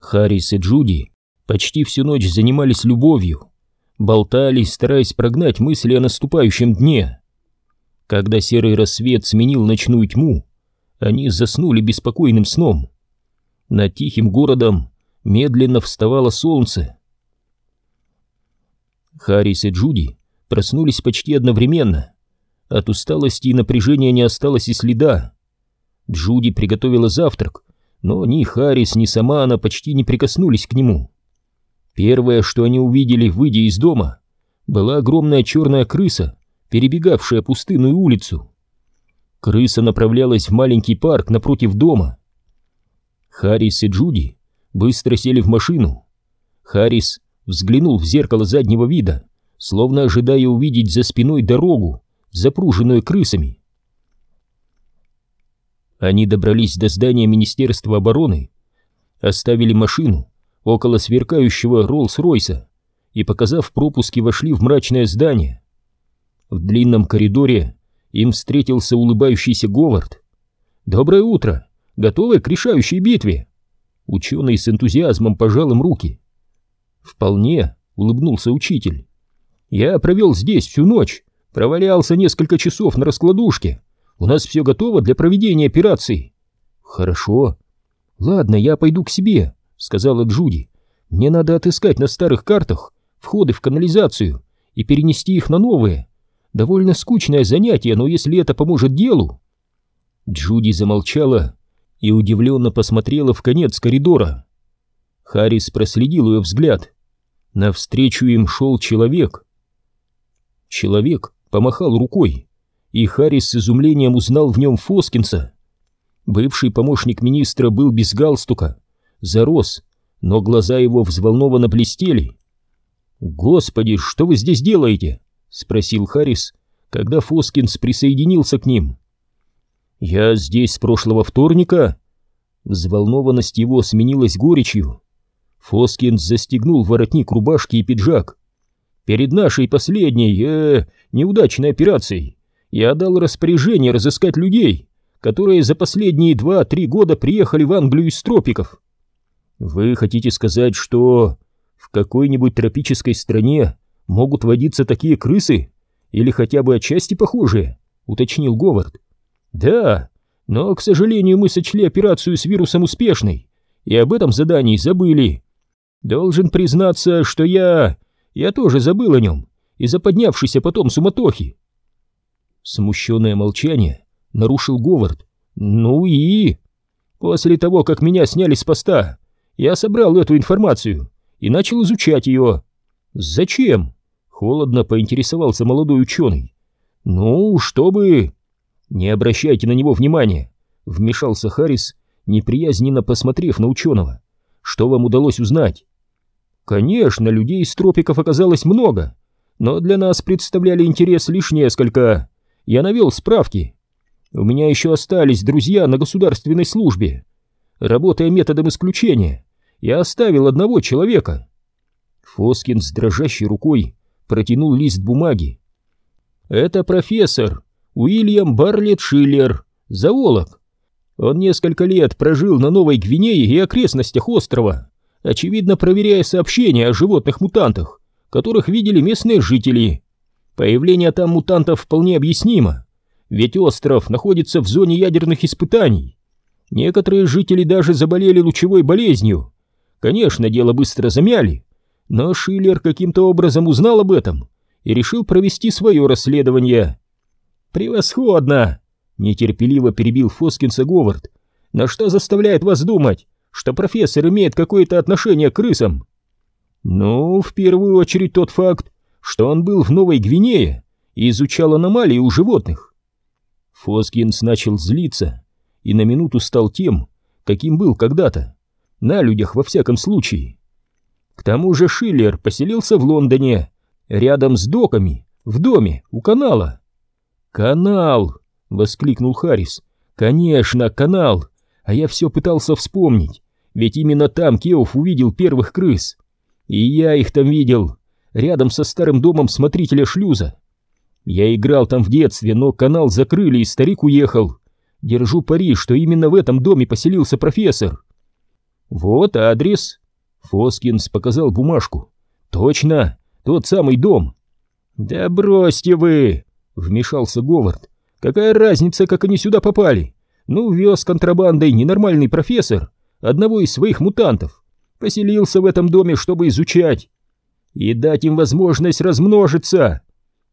Харрис и Джуди почти всю ночь занимались любовью, болтались, стараясь прогнать мысли о наступающем дне. Когда серый рассвет сменил ночную тьму, они заснули беспокойным сном. Над тихим городом медленно вставало солнце. Харрис и Джуди проснулись почти одновременно. От усталости и напряжения не осталось и следа. Джуди приготовила завтрак, но ни Харрис, ни сама она почти не прикоснулись к нему. Первое, что они увидели, выйдя из дома, была огромная черная крыса, перебегавшая пустынную улицу. Крыса направлялась в маленький парк напротив дома. Харрис и Джуди быстро сели в машину. Харрис взглянул в зеркало заднего вида, словно ожидая увидеть за спиной дорогу, запруженную крысами. Они добрались до здания Министерства обороны, оставили машину около сверкающего Роллс-Ройса и, показав пропуски, вошли в мрачное здание. В длинном коридоре им встретился улыбающийся Говард. «Доброе утро! Готовы к решающей битве?» Ученый с энтузиазмом пожал им руки. «Вполне», — улыбнулся учитель. «Я провел здесь всю ночь, провалялся несколько часов на раскладушке. У нас все готово для проведения операции». «Хорошо». «Ладно, я пойду к себе», — сказала Джуди. «Мне надо отыскать на старых картах входы в канализацию и перенести их на новые. Довольно скучное занятие, но если это поможет делу...» Джуди замолчала и удивленно посмотрела в конец коридора. Харрис проследил ее взгляд. Навстречу им шел человек. Человек помахал рукой, и Харрис с изумлением узнал в нем Фоскинса. Бывший помощник министра был без галстука, зарос, но глаза его взволнованно блестели. «Господи, что вы здесь делаете?» — спросил Харрис, когда Фоскинс присоединился к ним. «Я здесь с прошлого вторника?» Взволнованность его сменилась горечью. Фоскинс застегнул воротник рубашки и пиджак. «Перед нашей последней, э, неудачной операцией я дал распоряжение разыскать людей, которые за последние два-три года приехали в Англию из тропиков. Вы хотите сказать, что в какой-нибудь тропической стране могут водиться такие крысы? Или хотя бы отчасти похожие?» — уточнил Говард. «Да, но, к сожалению, мы сочли операцию с вирусом успешной, и об этом задании забыли. Должен признаться, что я... я тоже забыл о нем из-за поднявшейся потом суматохи. Смущенное молчание нарушил Говард. Ну и... После того, как меня сняли с поста, я собрал эту информацию и начал изучать ее. Зачем? Холодно поинтересовался молодой ученый. Ну, чтобы... Не обращайте на него внимания, вмешался Харрис, неприязненно посмотрев на ученого. Что вам удалось узнать? Конечно, людей из тропиков оказалось много, но для нас представляли интерес лишь несколько. Я навел справки. У меня еще остались друзья на государственной службе. Работая методом исключения, я оставил одного человека. Фоскин с дрожащей рукой протянул лист бумаги. Это профессор Уильям Барлетт Шиллер, зоолог. Он несколько лет прожил на Новой Гвинее и окрестностях острова очевидно проверяя сообщения о животных-мутантах, которых видели местные жители. Появление там мутантов вполне объяснимо, ведь остров находится в зоне ядерных испытаний. Некоторые жители даже заболели лучевой болезнью. Конечно, дело быстро замяли, но Шиллер каким-то образом узнал об этом и решил провести свое расследование. «Превосходно!» — нетерпеливо перебил Фоскинса Говард. «Но что заставляет вас думать, что профессор имеет какое-то отношение к крысам? Ну, в первую очередь тот факт, что он был в Новой Гвинее и изучал аномалии у животных. Фоскинс начал злиться и на минуту стал тем, каким был когда-то, на людях во всяком случае. К тому же Шиллер поселился в Лондоне, рядом с доками, в доме, у канала. «Канал!» — воскликнул Харрис. «Конечно, канал! А я все пытался вспомнить, ведь именно там Кеоф увидел первых крыс. И я их там видел, рядом со старым домом смотрителя шлюза. Я играл там в детстве, но канал закрыли и старик уехал. Держу пари, что именно в этом доме поселился профессор. Вот адрес. Фоскинс показал бумажку. Точно, тот самый дом. Да бросьте вы, вмешался Говард. Какая разница, как они сюда попали? Ну, вез контрабандой ненормальный профессор, одного из своих мутантов. Поселился в этом доме, чтобы изучать. И дать им возможность размножиться.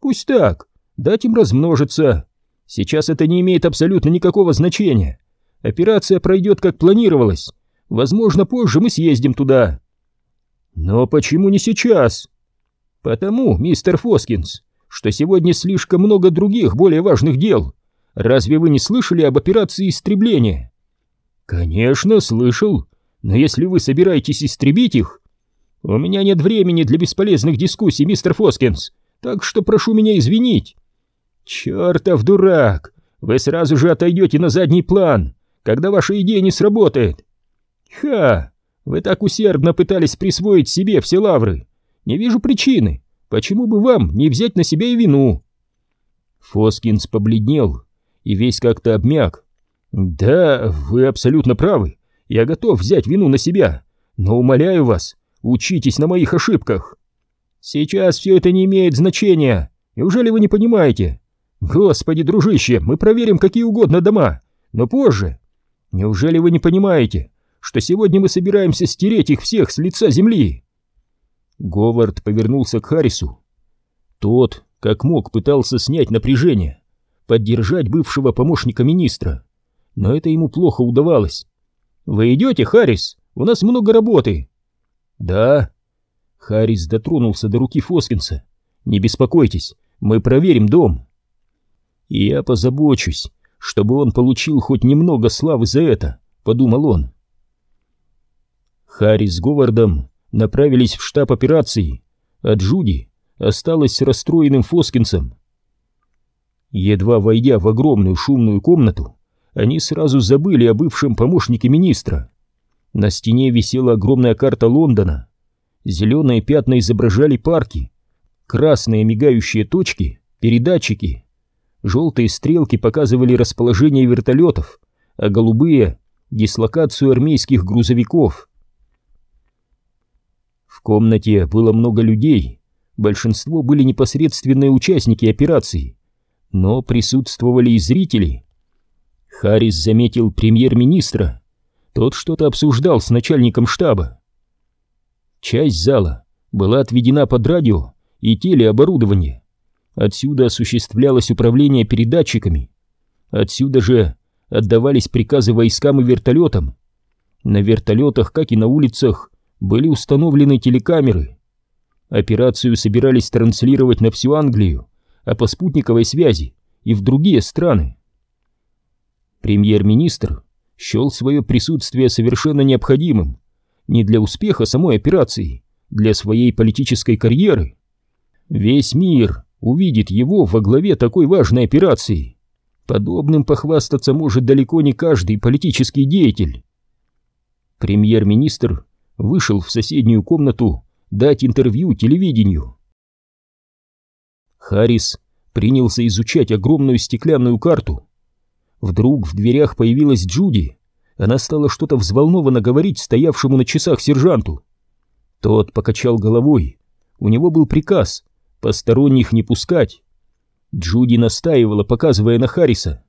Пусть так, дать им размножиться. Сейчас это не имеет абсолютно никакого значения. Операция пройдет, как планировалось. Возможно, позже мы съездим туда. Но почему не сейчас? Потому, мистер Фоскинс, что сегодня слишком много других, более важных дел. Разве вы не слышали об операции истребления? Конечно, слышал. Но если вы собираетесь истребить их... У меня нет времени для бесполезных дискуссий, мистер Фоскинс, так что прошу меня извинить. Чертов дурак! Вы сразу же отойдете на задний план, когда ваша идея не сработает. Ха! Вы так усердно пытались присвоить себе все лавры. Не вижу причины, почему бы вам не взять на себя и вину. Фоскинс побледнел и весь как-то обмяк. Да, вы абсолютно правы. Я готов взять вину на себя, но умоляю вас, учитесь на моих ошибках. Сейчас все это не имеет значения. Неужели вы не понимаете? Господи, дружище, мы проверим какие угодно дома, но позже. Неужели вы не понимаете, что сегодня мы собираемся стереть их всех с лица земли?» Говард повернулся к Харрису. Тот, как мог, пытался снять напряжение, поддержать бывшего помощника министра, но это ему плохо удавалось. «Вы идете, Харрис? У нас много работы». «Да». Харрис дотронулся до руки Фоскинса. «Не беспокойтесь, мы проверим дом». «И я позабочусь, чтобы он получил хоть немного славы за это», — подумал он. Харри с Говардом направились в штаб операции, а Джуди осталась с расстроенным Фоскинсом. Едва войдя в огромную шумную комнату, они сразу забыли о бывшем помощнике министра. На стене висела огромная карта Лондона. Зеленые пятна изображали парки, красные мигающие точки — передатчики. Желтые стрелки показывали расположение вертолетов, а голубые — дислокацию армейских грузовиков — в комнате было много людей, большинство были непосредственные участники операции, но присутствовали и зрители. Харрис заметил премьер-министра, тот что-то обсуждал с начальником штаба. Часть зала была отведена под радио и телеоборудование. Отсюда осуществлялось управление передатчиками. Отсюда же отдавались приказы войскам и вертолетам. На вертолетах, как и на улицах, были установлены телекамеры. Операцию собирались транслировать на всю Англию, а по спутниковой связи и в другие страны. Премьер-министр счел свое присутствие совершенно необходимым не для успеха самой операции, для своей политической карьеры. Весь мир увидит его во главе такой важной операции. Подобным похвастаться может далеко не каждый политический деятель. Премьер-министр вышел в соседнюю комнату дать интервью телевидению. Харрис принялся изучать огромную стеклянную карту. Вдруг в дверях появилась Джуди. Она стала что-то взволнованно говорить стоявшему на часах сержанту. Тот покачал головой. У него был приказ посторонних не пускать. Джуди настаивала, показывая на Харриса.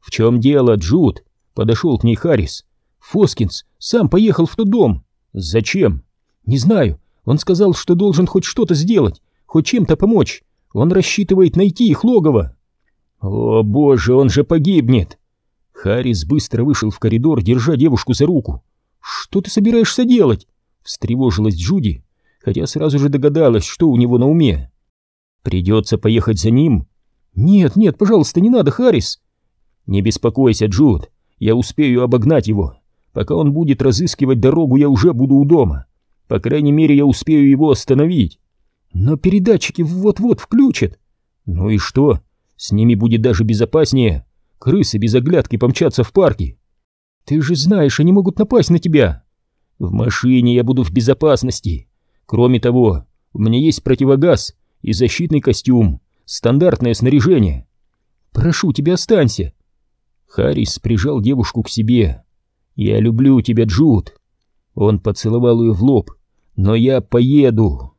«В чем дело, Джуд?» — подошел к ней Харрис. Фоскинс сам поехал в тот дом. Зачем? Не знаю. Он сказал, что должен хоть что-то сделать, хоть чем-то помочь. Он рассчитывает найти их логово. О боже, он же погибнет. Харрис быстро вышел в коридор, держа девушку за руку. Что ты собираешься делать? Встревожилась Джуди, хотя сразу же догадалась, что у него на уме. Придется поехать за ним. Нет, нет, пожалуйста, не надо, Харрис. Не беспокойся, Джуд, я успею обогнать его. Пока он будет разыскивать дорогу, я уже буду у дома. По крайней мере, я успею его остановить. Но передатчики вот-вот включат. Ну и что? С ними будет даже безопаснее. Крысы без оглядки помчатся в парке. Ты же знаешь, они могут напасть на тебя. В машине я буду в безопасности. Кроме того, у меня есть противогаз и защитный костюм, стандартное снаряжение. Прошу тебя, останься. Харрис прижал девушку к себе. «Я люблю тебя, Джуд!» Он поцеловал ее в лоб. «Но я поеду!»